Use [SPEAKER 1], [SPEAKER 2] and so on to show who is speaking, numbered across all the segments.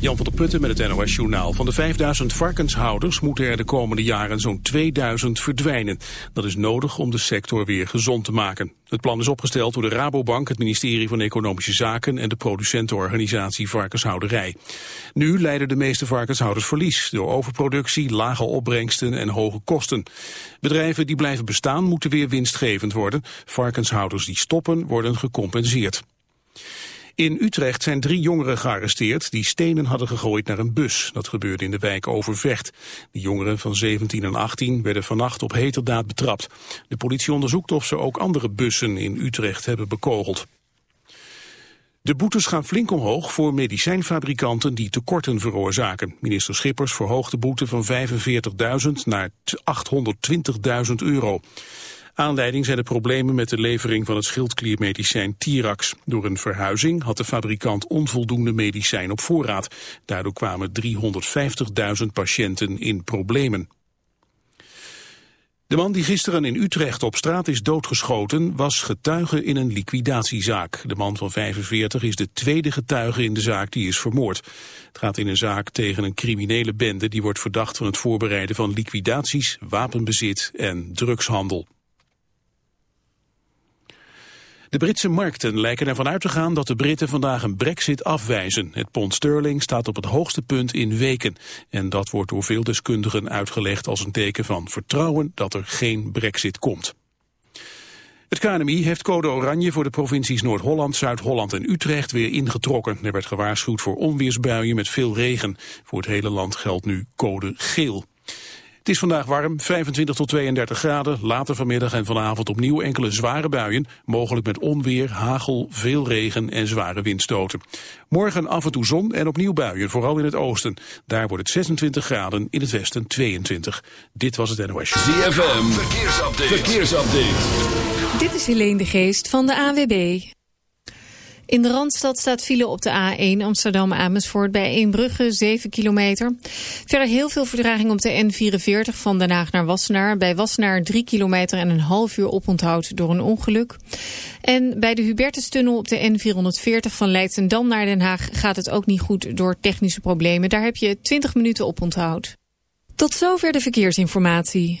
[SPEAKER 1] Jan van der Putten met het NOS Journaal. Van de 5000 varkenshouders moeten er de komende jaren zo'n 2000 verdwijnen. Dat is nodig om de sector weer gezond te maken. Het plan is opgesteld door de Rabobank, het ministerie van Economische Zaken en de producentenorganisatie Varkenshouderij. Nu leiden de meeste varkenshouders verlies door overproductie, lage opbrengsten en hoge kosten. Bedrijven die blijven bestaan moeten weer winstgevend worden. Varkenshouders die stoppen worden gecompenseerd. In Utrecht zijn drie jongeren gearresteerd die stenen hadden gegooid naar een bus. Dat gebeurde in de wijk Overvecht. De jongeren van 17 en 18 werden vannacht op heterdaad betrapt. De politie onderzoekt of ze ook andere bussen in Utrecht hebben bekogeld. De boetes gaan flink omhoog voor medicijnfabrikanten die tekorten veroorzaken. Minister Schippers verhoogt de boete van 45.000 naar 820.000 euro. Aanleiding zijn de problemen met de levering van het schildkliermedicijn Tirax. Door een verhuizing had de fabrikant onvoldoende medicijn op voorraad. Daardoor kwamen 350.000 patiënten in problemen. De man die gisteren in Utrecht op straat is doodgeschoten was getuige in een liquidatiezaak. De man van 45 is de tweede getuige in de zaak die is vermoord. Het gaat in een zaak tegen een criminele bende die wordt verdacht van het voorbereiden van liquidaties, wapenbezit en drugshandel. De Britse markten lijken ervan uit te gaan dat de Britten vandaag een brexit afwijzen. Het pond sterling staat op het hoogste punt in weken. En dat wordt door veel deskundigen uitgelegd als een teken van vertrouwen dat er geen brexit komt. Het KNMI heeft code oranje voor de provincies Noord-Holland, Zuid-Holland en Utrecht weer ingetrokken. Er werd gewaarschuwd voor onweersbuien met veel regen. Voor het hele land geldt nu code geel. Het is vandaag warm, 25 tot 32 graden. Later vanmiddag en vanavond opnieuw enkele zware buien. Mogelijk met onweer, hagel, veel regen en zware windstoten. Morgen af en toe zon en opnieuw buien, vooral in het oosten. Daar wordt het 26 graden, in het westen 22. Dit was het NOS.
[SPEAKER 2] ZFM, verkeersupdate. verkeersupdate.
[SPEAKER 3] Dit is Helene de Geest van de AWB. In de Randstad staat file op de A1 Amsterdam-Amersfoort bij Eembrugge 7 kilometer. Verder heel veel verdraging op de N44 van Den Haag naar Wassenaar. Bij Wassenaar 3 kilometer en een half uur oponthoud door een ongeluk. En bij de Hubertustunnel op de N440 van Leidsendam naar Den Haag gaat het ook niet goed door technische problemen. Daar heb je 20 minuten oponthoud. Tot zover de verkeersinformatie.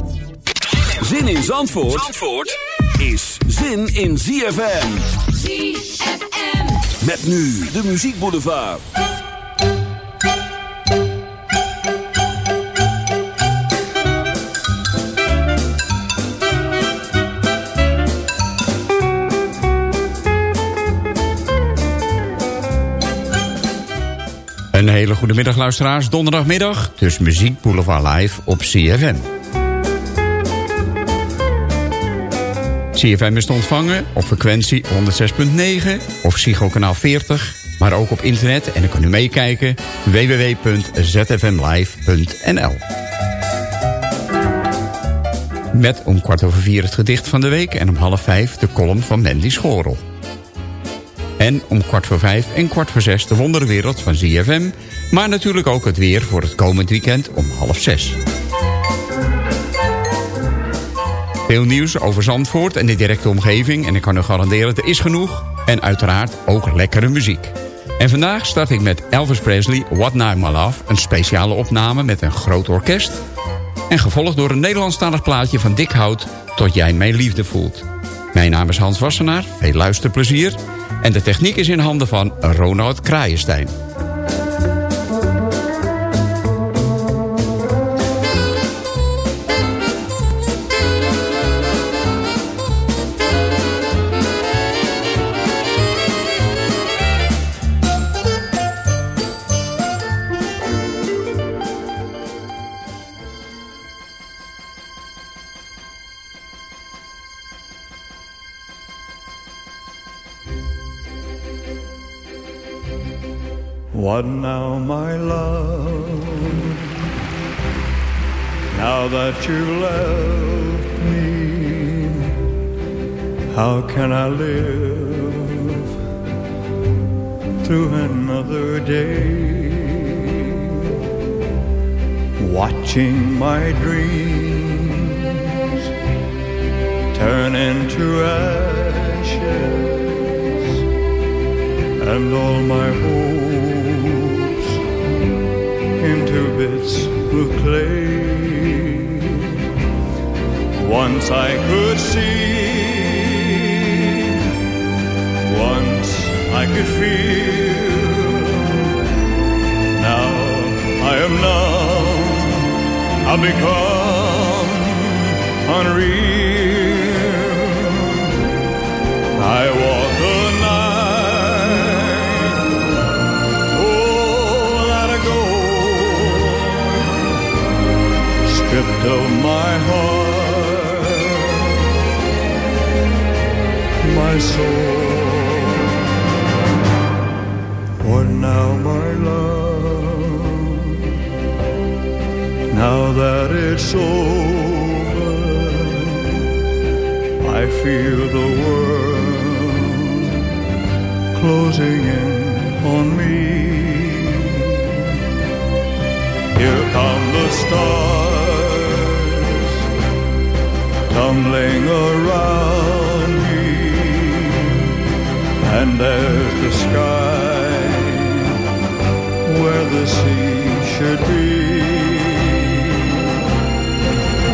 [SPEAKER 2] Zin in Zandvoort, Zandvoort is zin in ZFM.
[SPEAKER 4] ZFM.
[SPEAKER 2] Met nu de muziekboulevard.
[SPEAKER 5] Een hele goede middag luisteraars. Donderdagmiddag, dus Muziek Boulevard Live op CFM. CFM is te ontvangen op frequentie 106.9 of Psycho kanaal 40. Maar ook op internet en dan kan u meekijken www.zfmlive.nl Met om kwart over vier het gedicht van de week en om half vijf de column van Mandy Schorel. En om kwart voor vijf en kwart voor zes de wonderenwereld van ZFM. Maar natuurlijk ook het weer voor het komend weekend om half zes. Veel nieuws over Zandvoort en de directe omgeving. En ik kan u garanderen, er is genoeg. En uiteraard ook lekkere muziek. En vandaag start ik met Elvis Presley, What Night My Love. Een speciale opname met een groot orkest. En gevolgd door een Nederlandstalig plaatje van Dick Hout... Tot jij mijn liefde voelt. Mijn naam is Hans Wassenaar, veel luisterplezier. En de techniek is in handen van Ronald Kraaienstein.
[SPEAKER 4] My dreams because closing in on me. Here come the stars tumbling around me, and there's the sky where the sea should be.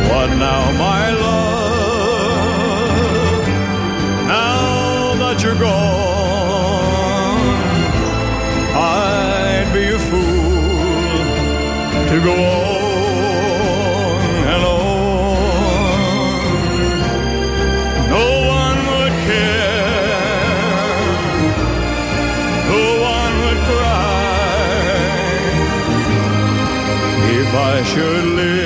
[SPEAKER 4] What now, my love? Now that you're gone, to go on and on. No one would care, no one would cry if I should live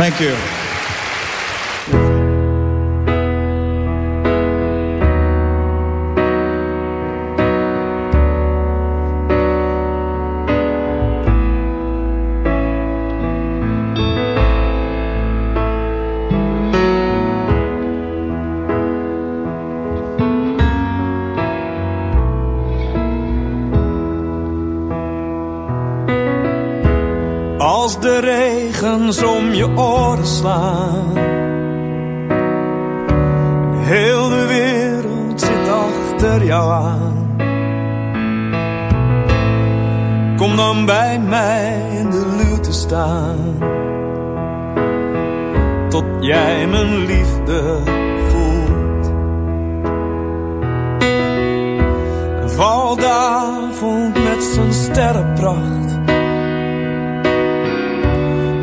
[SPEAKER 4] Thank you.
[SPEAKER 6] Als de om je oren slaan. Heel de wereld zit achter jou aan. Kom dan bij mij in de luwte staan. Tot jij mijn liefde voelt.
[SPEAKER 7] En avond met zijn sterrenpracht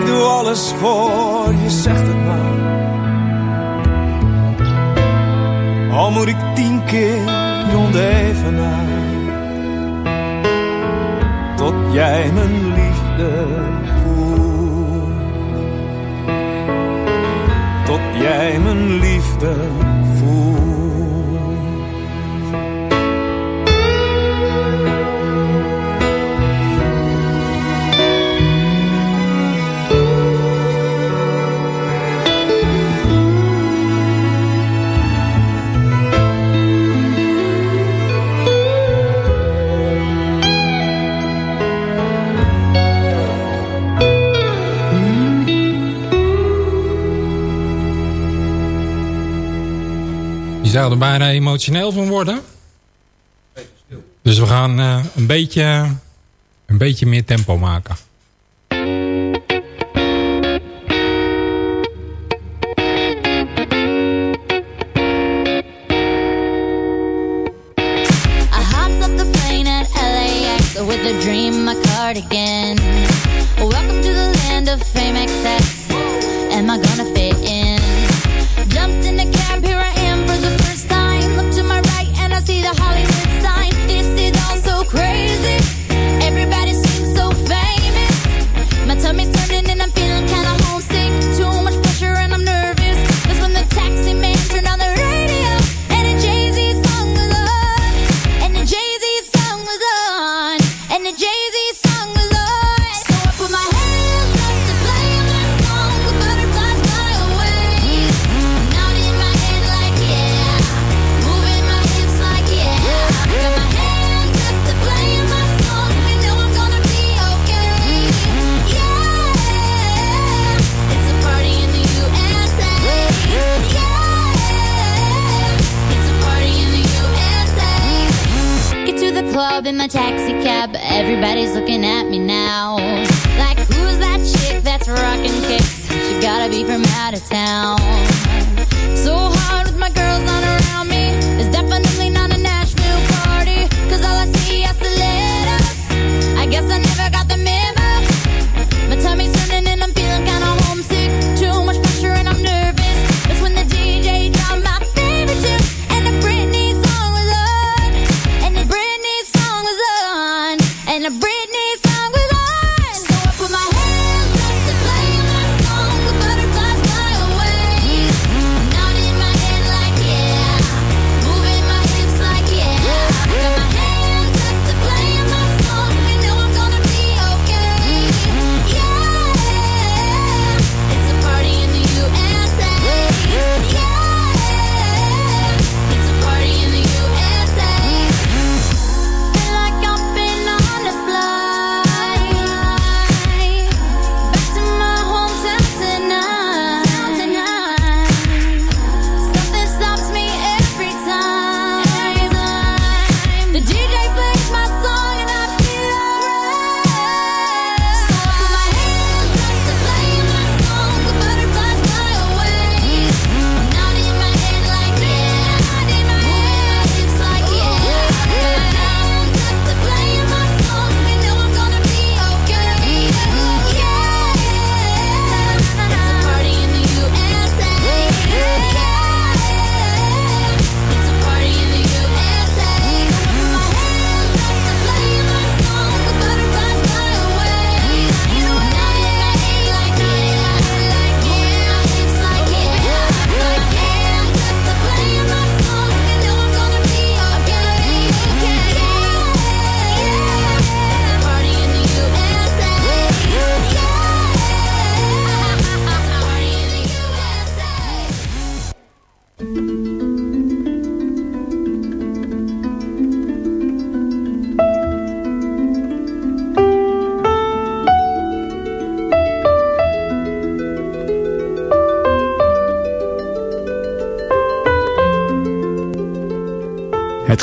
[SPEAKER 7] Ik doe alles voor je, zegt het maar. Al moet ik tien keer ondevenaar. Tot jij mijn liefde voelt. Tot jij mijn liefde voelt.
[SPEAKER 8] zou er bijna emotioneel van worden. Dus we gaan uh, een, beetje, een beetje meer tempo maken.
[SPEAKER 9] With dream, my. Welcome to the land of fame, excess.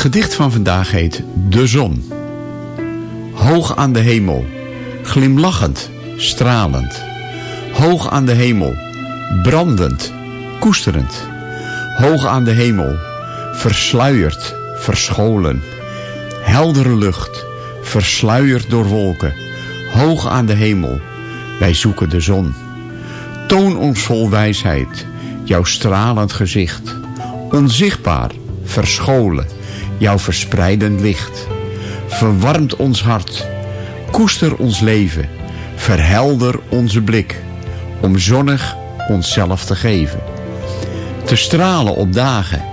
[SPEAKER 5] Gedicht van vandaag heet De Zon. Hoog aan de hemel, glimlachend, stralend. Hoog aan de hemel, brandend, koesterend. Hoog aan de hemel, versluierd, verscholen. Heldere lucht, versluierd door wolken. Hoog aan de hemel, wij zoeken de zon. Toon ons vol wijsheid, jouw stralend gezicht. Onzichtbaar, verscholen, jouw verspreidend licht. Verwarmt ons hart, koester ons leven, verhelder onze blik, om zonnig onszelf te geven. Te stralen op dagen,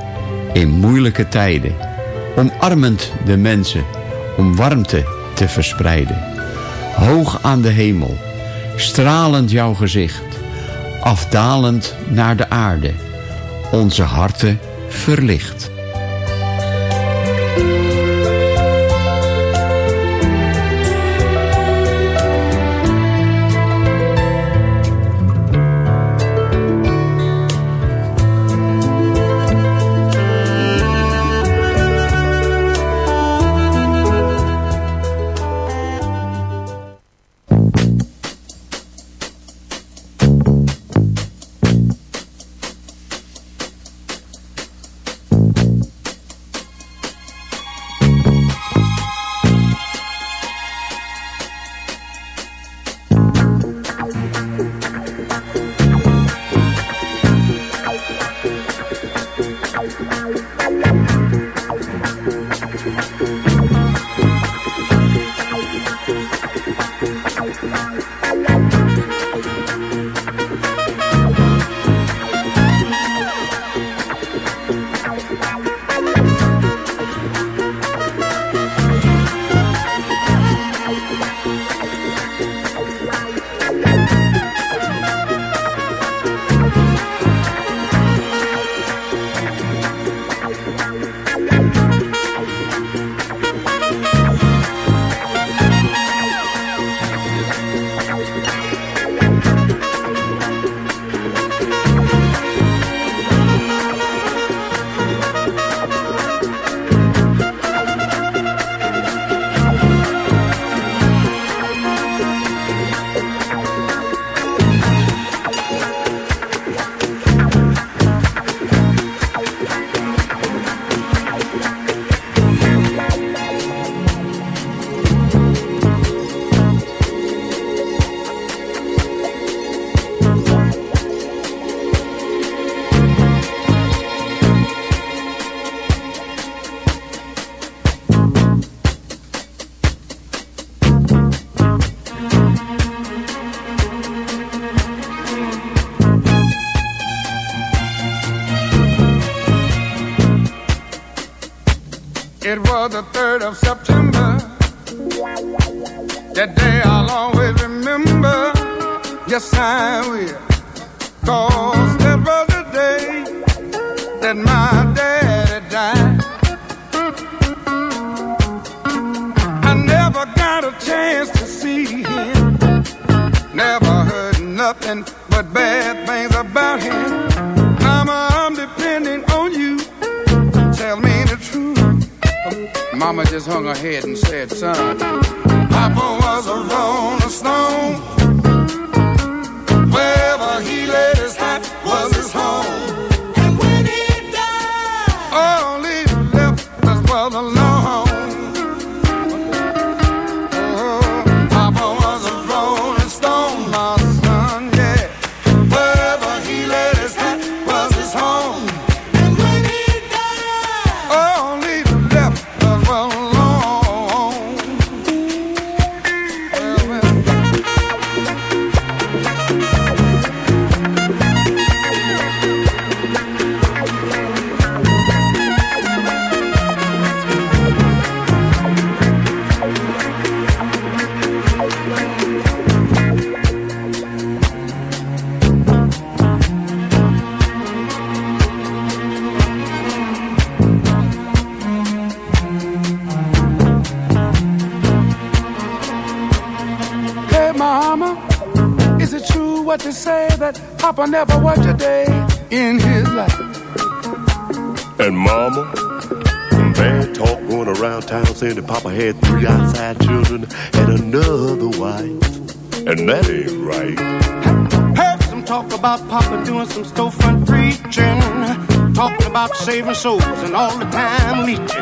[SPEAKER 5] in moeilijke tijden, omarmend de mensen, om warmte te verspreiden. Hoog aan de hemel, stralend jouw gezicht, afdalend naar de aarde, onze harten verlicht.
[SPEAKER 10] Of September. Mama just hung her head and said, son, Papa was a rolling stone. Wherever he laid his hat was his home.
[SPEAKER 11] Around town saying that Papa had three outside children and another wife. And that ain't right.
[SPEAKER 12] Heard some talk about Papa doing some storefront preaching. Talking about saving souls and all the time leeching.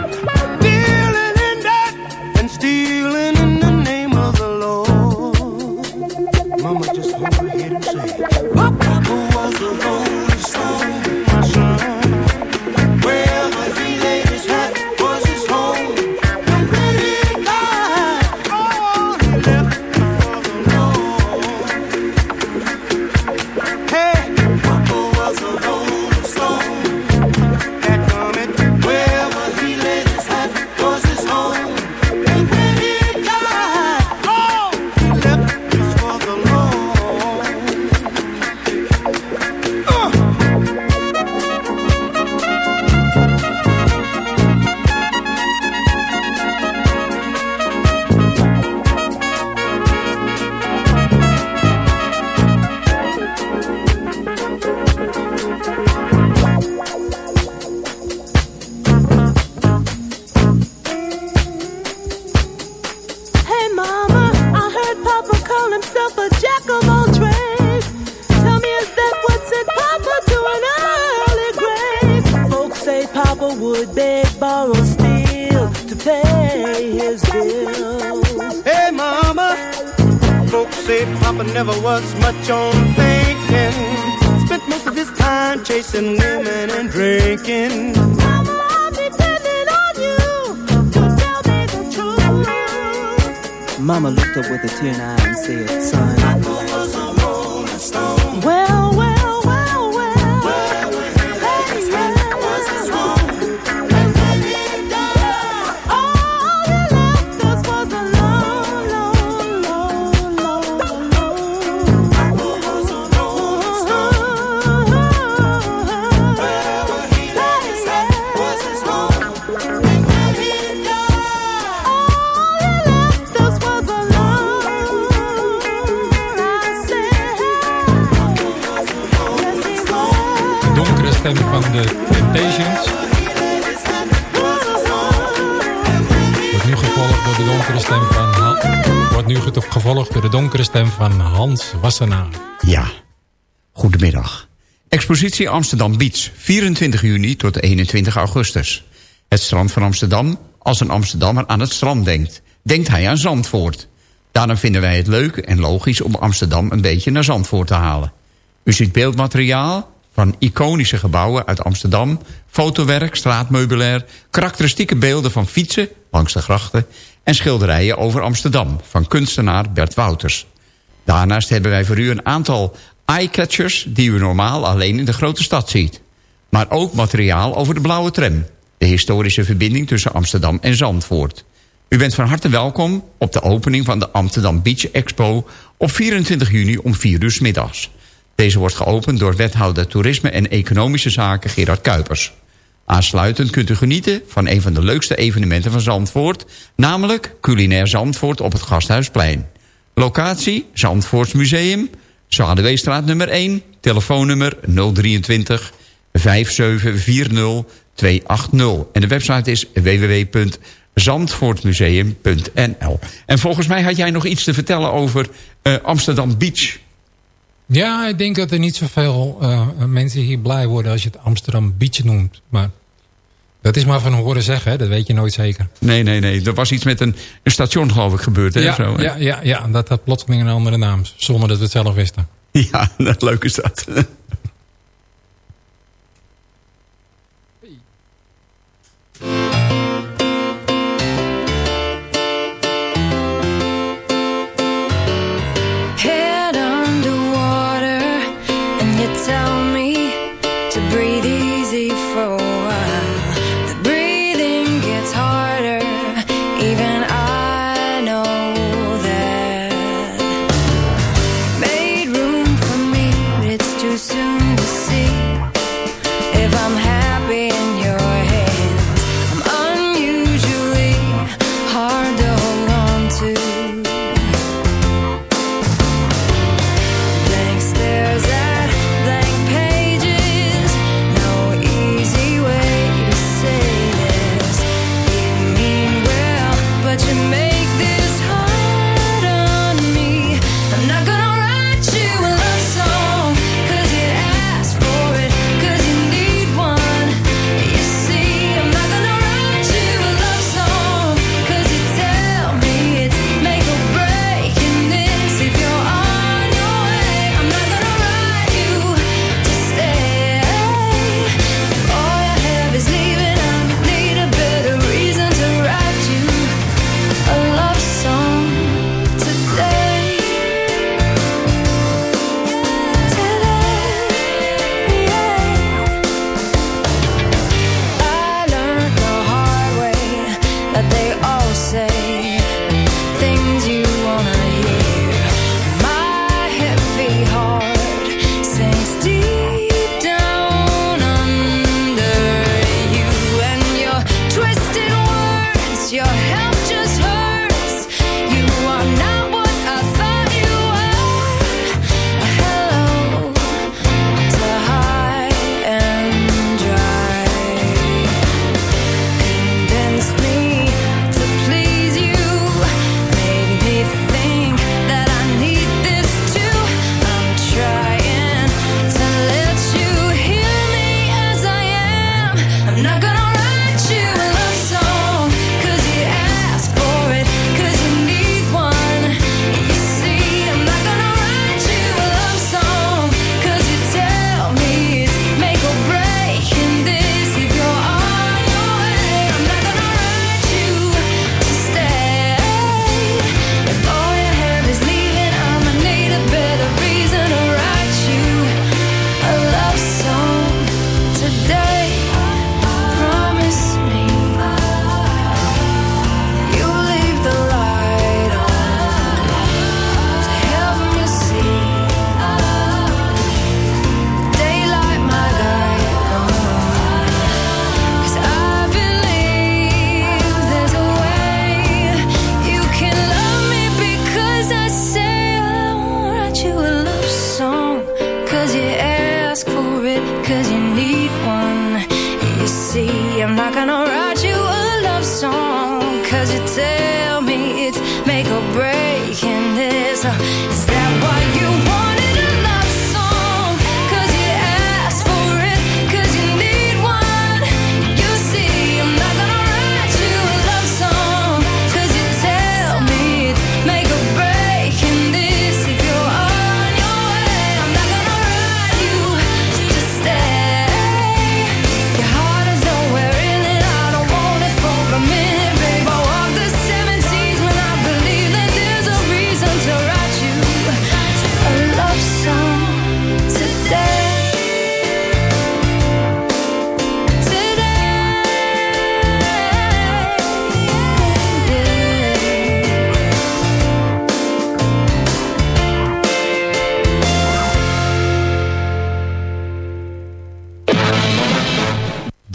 [SPEAKER 8] Donkere stem van... Wordt nu ge- gevolgd door de donkere stem van Hans Wassenaar.
[SPEAKER 5] Ja, goedemiddag. Expositie Amsterdam Beach, 24 juni tot 21 augustus. Het strand van Amsterdam, als een Amsterdammer aan het strand denkt... denkt hij aan Zandvoort. Daarom vinden wij het leuk en logisch om Amsterdam een beetje naar Zandvoort te halen. U ziet beeldmateriaal van iconische gebouwen uit Amsterdam... fotowerk, straatmeubilair, karakteristieke beelden van fietsen langs de grachten... en schilderijen over Amsterdam van kunstenaar Bert Wouters. Daarnaast hebben wij voor u een aantal eyecatchers... die u normaal alleen in de grote stad ziet. Maar ook materiaal over de blauwe tram... de historische verbinding tussen Amsterdam en Zandvoort. U bent van harte welkom op de opening van de Amsterdam Beach Expo... op 24 juni om 4 uur middags. Deze wordt geopend door wethouder Toerisme en Economische Zaken Gerard Kuipers. Aansluitend kunt u genieten van een van de leukste evenementen van Zandvoort... namelijk Culinair Zandvoort op het Gasthuisplein. Locatie Zandvoorts Museum, Zwadeweestraat nummer 1, telefoonnummer 023 5740 280. En de website is www.zandvoortmuseum.nl. En volgens mij had jij nog iets te vertellen over eh, Amsterdam Beach.
[SPEAKER 8] Ja, ik denk dat er niet zoveel eh, mensen hier blij worden als je het Amsterdam Beach noemt. Maar dat is maar van horen zeggen, hè? dat weet je nooit zeker.
[SPEAKER 5] Nee, nee, nee. Er was iets met een, een station geloof ik gebeurd. Hè,
[SPEAKER 8] Ja,
[SPEAKER 5] of zo, hè?
[SPEAKER 8] ja, ja, ja, dat had plotseling een andere naam, zonder dat we het zelf wisten.
[SPEAKER 5] Ja, dat leuk is dat.
[SPEAKER 13] Head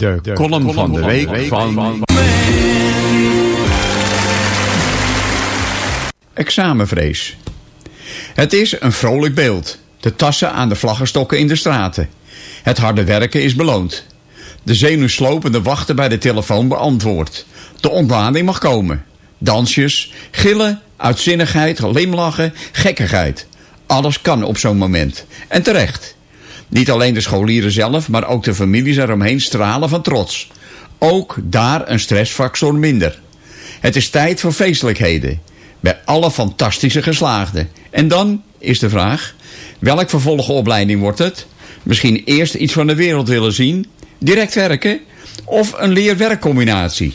[SPEAKER 5] De, column van de week van... Examenvrees. Het is een vrolijk beeld. De tassen aan de vlaggenstokken in de straten. Het harde werken is beloond. De zenuwslopende wachten bij de telefoon beantwoord. De ontlading mag komen. Dansjes, gillen, uitzinnigheid, glimlachen, gekkigheid. Alles kan op zo'n moment. En terecht. Niet alleen de scholieren zelf, maar ook de families eromheen stralen van trots. Ook daar een stressfactor minder. Het is tijd voor feestelijkheden. Bij alle fantastische geslaagden. En dan is de vraag, welk vervolgopleiding wordt het? Misschien eerst iets van de wereld willen zien? Direct werken? Of een leer-werkcombinatie?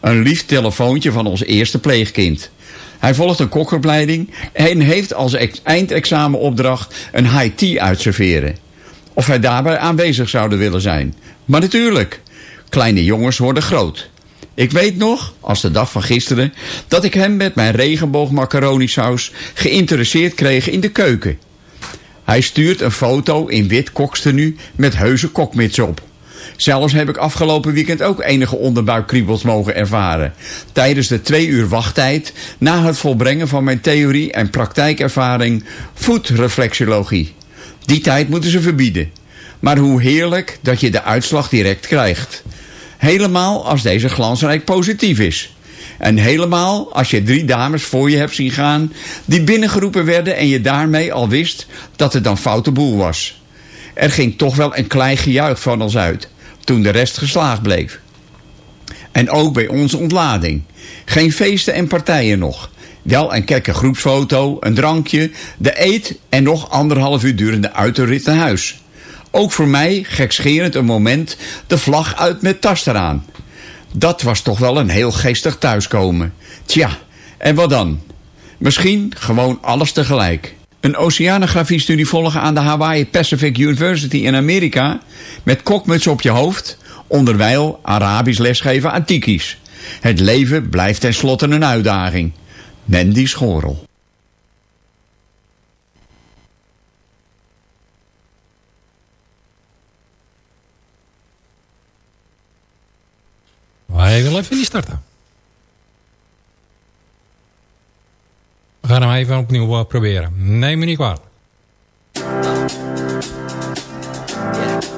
[SPEAKER 5] Een lief telefoontje van ons eerste pleegkind. Hij volgt een kokopleiding en heeft als ex- eindexamenopdracht een high tea uitserveren. Of hij daarbij aanwezig zouden willen zijn. Maar natuurlijk, kleine jongens worden groot. Ik weet nog, als de dag van gisteren, dat ik hem met mijn regenboog macaronisaus geïnteresseerd kreeg in de keuken. Hij stuurt een foto in wit kokstenu met heuse kokmits op. Zelfs heb ik afgelopen weekend ook enige onderbuikkriebels mogen ervaren. Tijdens de twee uur wachttijd na het volbrengen van mijn theorie en praktijkervaring voetreflexologie. Die tijd moeten ze verbieden. Maar hoe heerlijk dat je de uitslag direct krijgt. Helemaal als deze glansrijk positief is. En helemaal als je drie dames voor je hebt zien gaan... die binnengeroepen werden en je daarmee al wist dat het dan foute boel was. Er ging toch wel een klein gejuich van ons uit... toen de rest geslaagd bleef. En ook bij onze ontlading. Geen feesten en partijen nog. Wel een kekke groepsfoto, een drankje, de eet en nog anderhalf uur durende uitrit naar huis. Ook voor mij, gekscherend een moment, de vlag uit met tas eraan. Dat was toch wel een heel geestig thuiskomen. Tja, en wat dan? Misschien gewoon alles tegelijk. Een oceanografiestudie volgen aan de Hawaii Pacific University in Amerika... met kokmuts op je hoofd, onderwijl Arabisch lesgeven aan tikis. Het leven blijft tenslotte een uitdaging. Mandy Schorel.
[SPEAKER 8] Wij willen even niet starten. We gaan hem even opnieuw eh, proberen. Neem me niet kwalijk.
[SPEAKER 6] I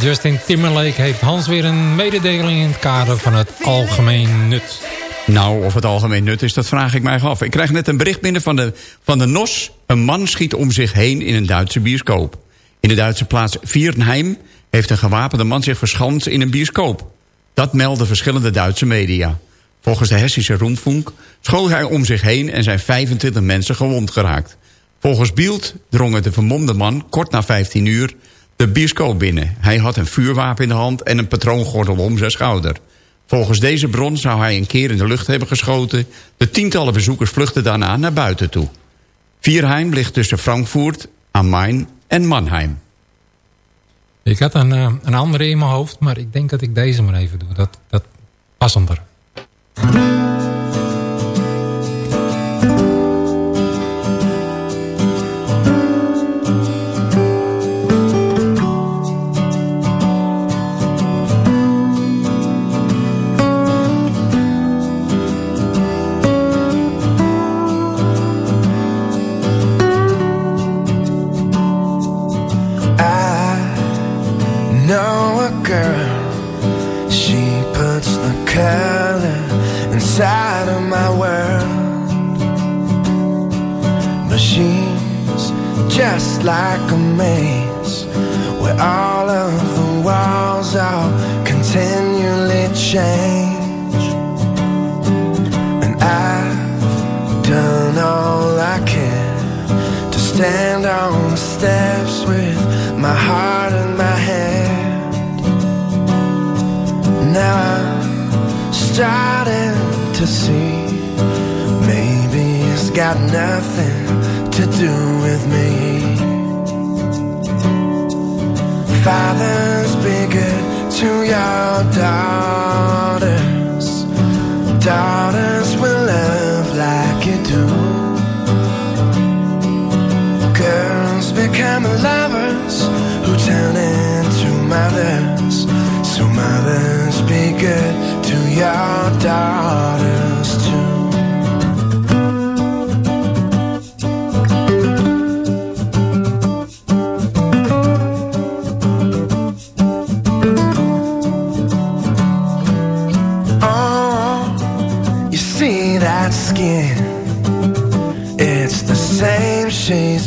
[SPEAKER 14] Justin Timberlake heeft Hans weer een mededeling in het kader van het algemeen nut.
[SPEAKER 5] Nou, of het algemeen nut is, dat vraag ik mij af. Ik krijg net een bericht binnen van de, van de NOS. Een man schiet om zich heen in een Duitse bioscoop. In de Duitse plaats Vierenheim heeft een gewapende man zich verschanst in een bioscoop. Dat melden verschillende Duitse media. Volgens de Hessische Rundfunk schoot hij om zich heen en zijn 25 mensen gewond geraakt. Volgens Bielt drong de vermomde man kort na 15 uur de bioscoop binnen. Hij had een vuurwapen in de hand en een patroongordel om zijn schouder. Volgens deze bron zou hij een keer in de lucht hebben geschoten. De tientallen bezoekers vluchtten daarna naar buiten toe. Vierheim ligt tussen Frankfurt, am Main en Mannheim.
[SPEAKER 14] Ik had een, eh, een andere in mijn hoofd, maar ik denk dat ik deze maar even doe. Dat, dat passender.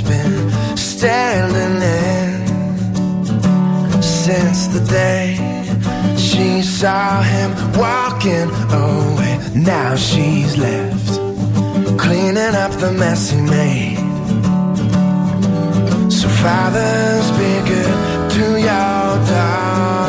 [SPEAKER 15] Been standing in since the day she
[SPEAKER 14] saw him walking away. Now she's left cleaning up the mess he made. So fathers, be good to your daughters.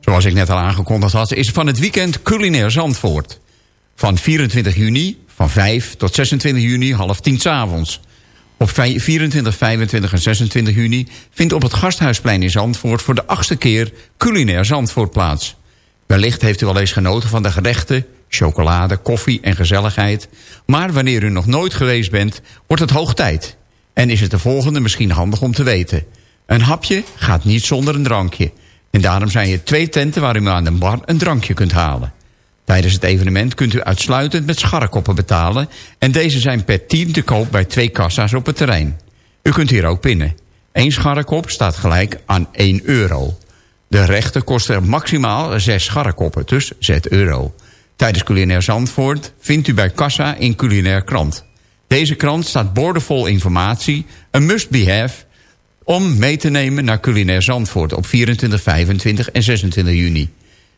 [SPEAKER 5] Zoals ik net al aangekondigd had, is van het weekend culinair Zandvoort. Van 24 juni, van 5 tot 26 juni, half 10 s avonds. Op 24, 25 en 26 juni vindt op het Gasthuisplein in Zandvoort... voor de achtste keer culinair Zandvoort plaats. Wellicht heeft u wel eens genoten van de gerechten, chocolade, koffie en gezelligheid. Maar wanneer u nog nooit geweest bent, wordt het hoog tijd. En is het de volgende misschien handig om te weten. Een hapje gaat niet zonder een drankje. En daarom zijn er twee tenten waar u aan de bar een drankje kunt halen. Tijdens het evenement kunt u uitsluitend met scharrekoppen betalen... en deze zijn per team te koop bij twee kassa's op het terrein. U kunt hier ook pinnen. Eén scharrekop staat gelijk aan 1 euro. De rechten kosten maximaal 6 scharrekoppen, dus 6 euro. Tijdens Culinair Zandvoort vindt u bij kassa in Culinair Krant. Deze krant staat boordevol informatie, een must-be-have... om mee te nemen naar Culinair Zandvoort op 24, 25 en 26 juni.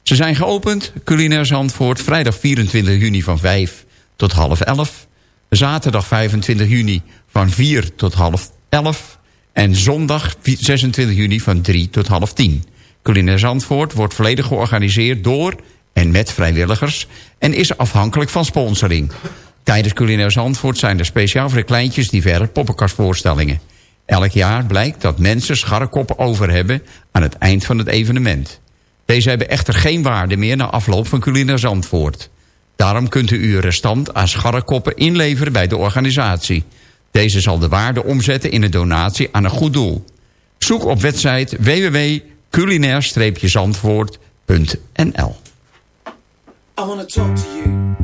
[SPEAKER 5] Ze zijn geopend, Culinair Zandvoort, vrijdag 24 juni van 5 tot half 11. Zaterdag 25 juni van 4 tot half 11. En zondag 26 juni van 3 tot half 10. Culinair Zandvoort wordt volledig georganiseerd door en met vrijwilligers... en is afhankelijk van sponsoring. Tijdens Culinair Zandvoort zijn er speciaal voor de kleintjes diverse poppenkastvoorstellingen. Elk jaar blijkt dat mensen scharrekoppen over hebben aan het eind van het evenement. Deze hebben echter geen waarde meer na afloop van Culinair Zandvoort. Daarom kunt u uw restant aan scharrekoppen inleveren bij de organisatie. Deze zal de waarde omzetten in een donatie aan een goed doel. Zoek op website www.culinair-zandvoort.nl
[SPEAKER 6] I want talk to you.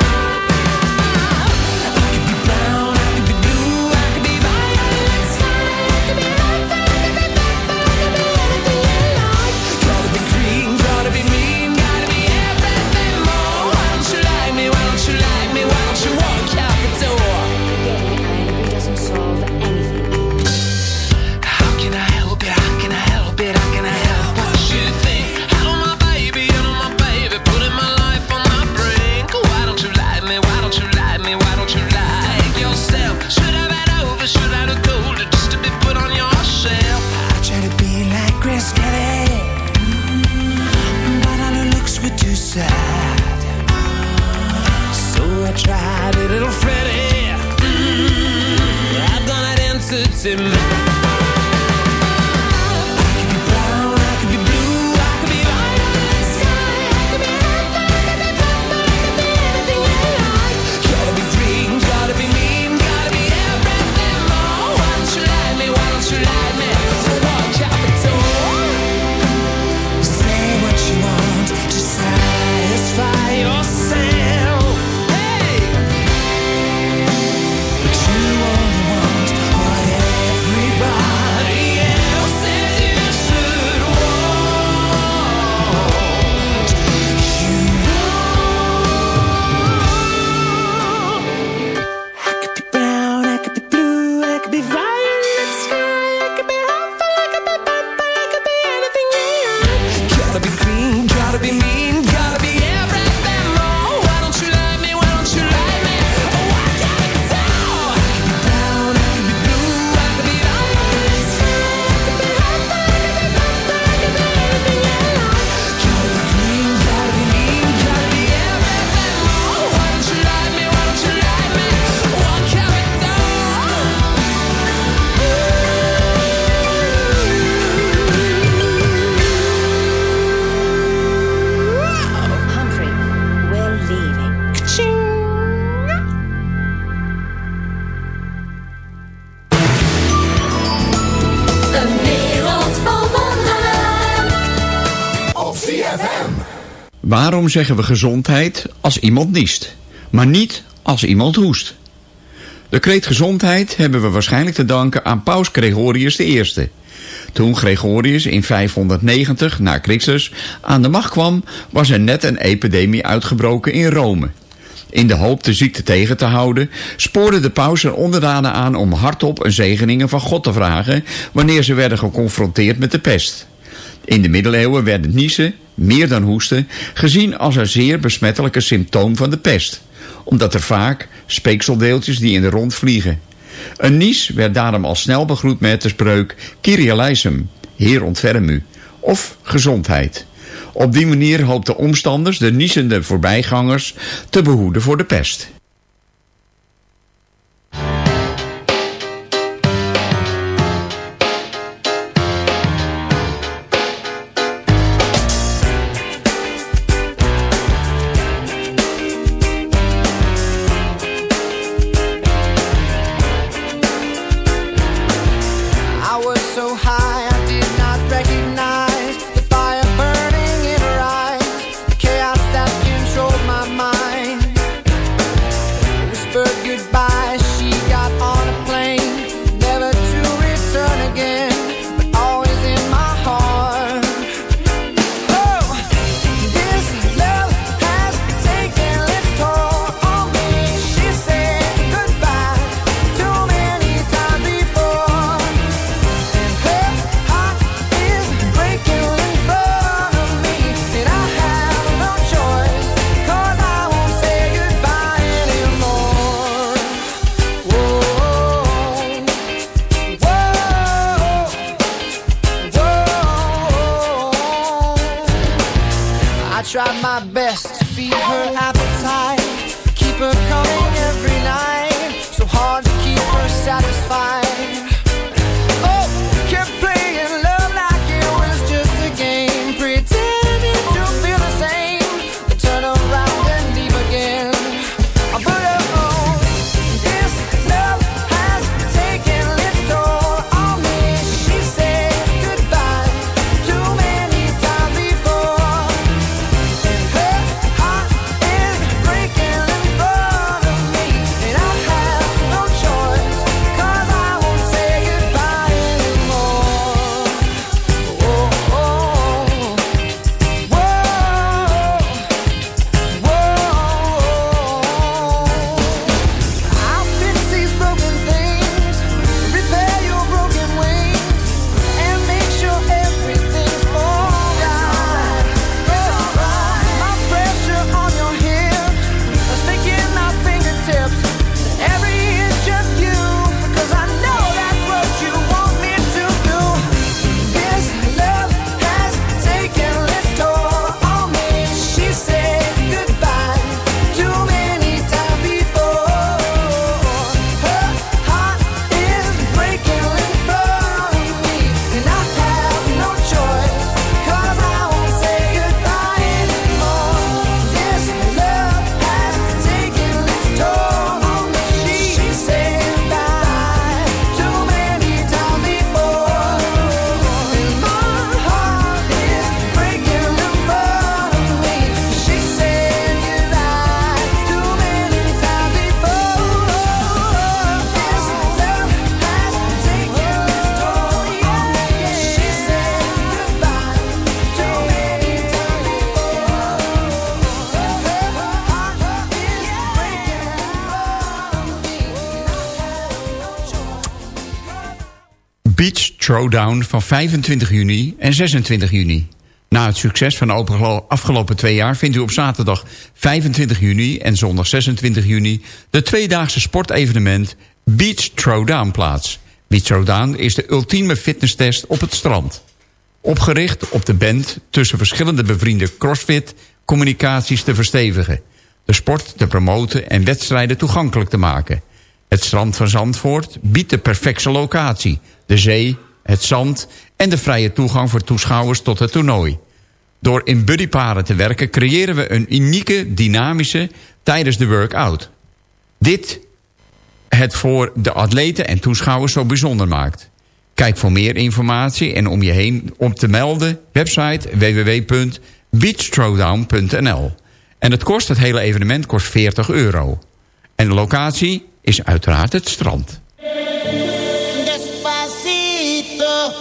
[SPEAKER 14] zeggen we gezondheid als iemand niest, maar niet als iemand hoest. De kreet gezondheid hebben we waarschijnlijk te danken aan paus Gregorius I. Toen Gregorius in 590 na Christus aan de macht kwam, was er net een epidemie uitgebroken in Rome. In de hoop de ziekte tegen te houden, spoorde de paus zijn onderdanen aan om hardop een zegeningen van God te vragen wanneer ze werden geconfronteerd met de pest. In de middeleeuwen werd het niezen, meer dan hoesten, gezien als een zeer besmettelijke symptoom van de pest. Omdat er vaak speekseldeeltjes die in de rond vliegen. Een nies werd daarom al snel begroet met de spreuk Kyrieleisem, heer ontferm u, of gezondheid. Op die manier hoopten omstanders de niezende voorbijgangers te behoeden voor de pest.
[SPEAKER 5] Throwdown van 25 juni en 26 juni. Na het succes van de afgelopen twee jaar vindt u op zaterdag 25 juni en zondag 26 juni de tweedaagse sportevenement Beach Throwdown plaats. Beach Throwdown is de ultieme fitnesstest op het strand. Opgericht op de band tussen verschillende bevriende crossfit communicaties te verstevigen. De sport te promoten en wedstrijden toegankelijk te maken. Het strand van Zandvoort biedt de perfecte locatie. De zee, het zand en de vrije toegang voor toeschouwers tot het toernooi. Door in buddyparen te werken creëren we een unieke, dynamische tijdens de workout. Dit het voor de atleten en toeschouwers zo bijzonder maakt. Kijk voor meer informatie en om je heen om te melden... website www.beachthrowdown.nl En het kost, het hele evenement kost 40 euro. En de locatie is uiteraard het strand.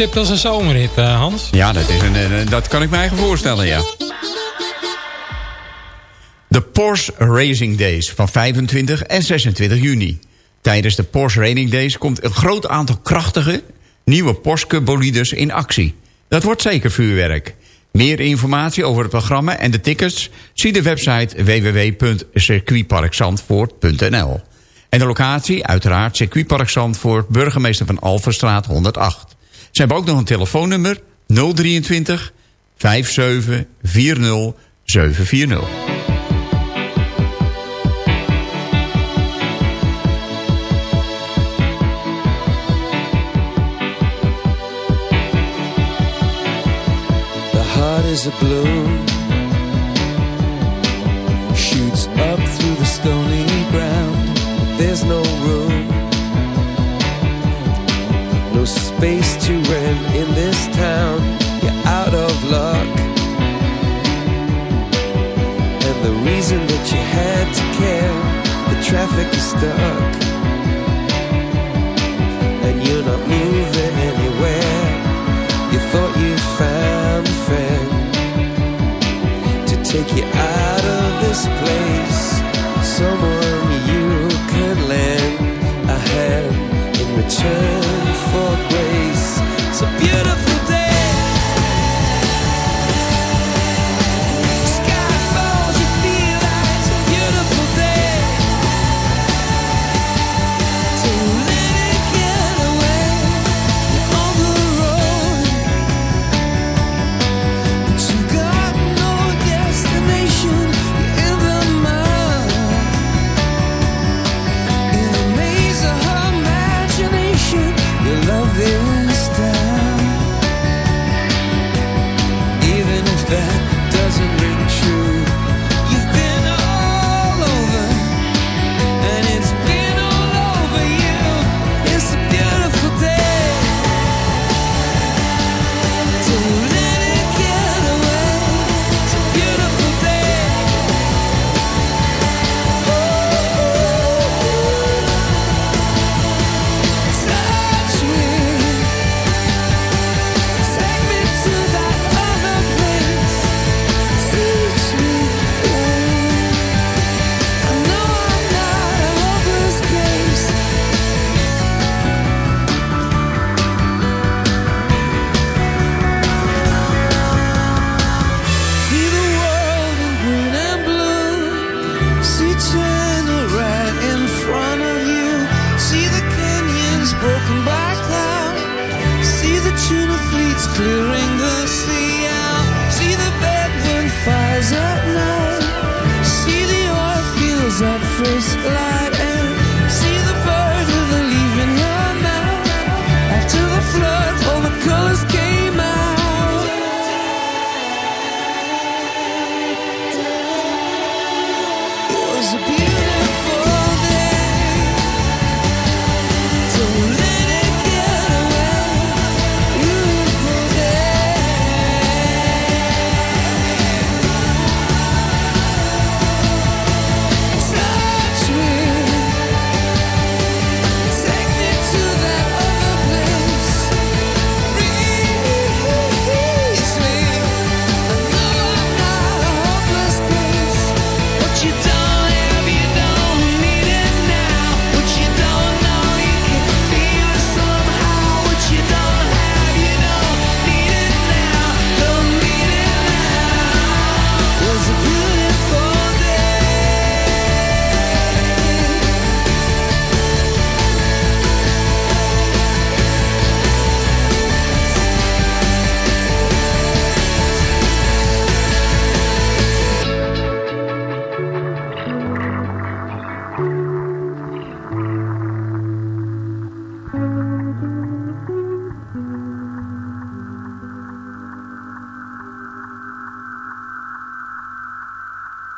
[SPEAKER 8] Getipt als een zomerhit, eh, Hans.
[SPEAKER 5] Ja, dat, is een, eh, dat kan ik me eigen voorstellen, ja. De Porsche Racing Days van 25 en 26 juni. Tijdens de Porsche Racing Days komt een groot aantal krachtige... nieuwe Porsche bolides in actie. Dat wordt zeker vuurwerk. Meer informatie over het programma en de tickets... zie de website www.circuitparkzandvoort.nl En de locatie, uiteraard Circuitpark Zandvoort... burgemeester van Alverstraat 108. Ze hebben ook nog een telefoonnummer 023 57 40 740.
[SPEAKER 14] The heart is a balloon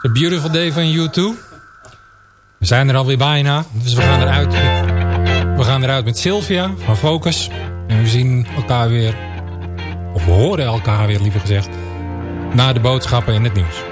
[SPEAKER 14] The Beautiful Day
[SPEAKER 8] van U2. We zijn er alweer bijna. Dus we gaan eruit met, we gaan eruit met Sylvia van Focus. En we zien elkaar weer, of we horen elkaar weer liever gezegd, na de boodschappen in het nieuws.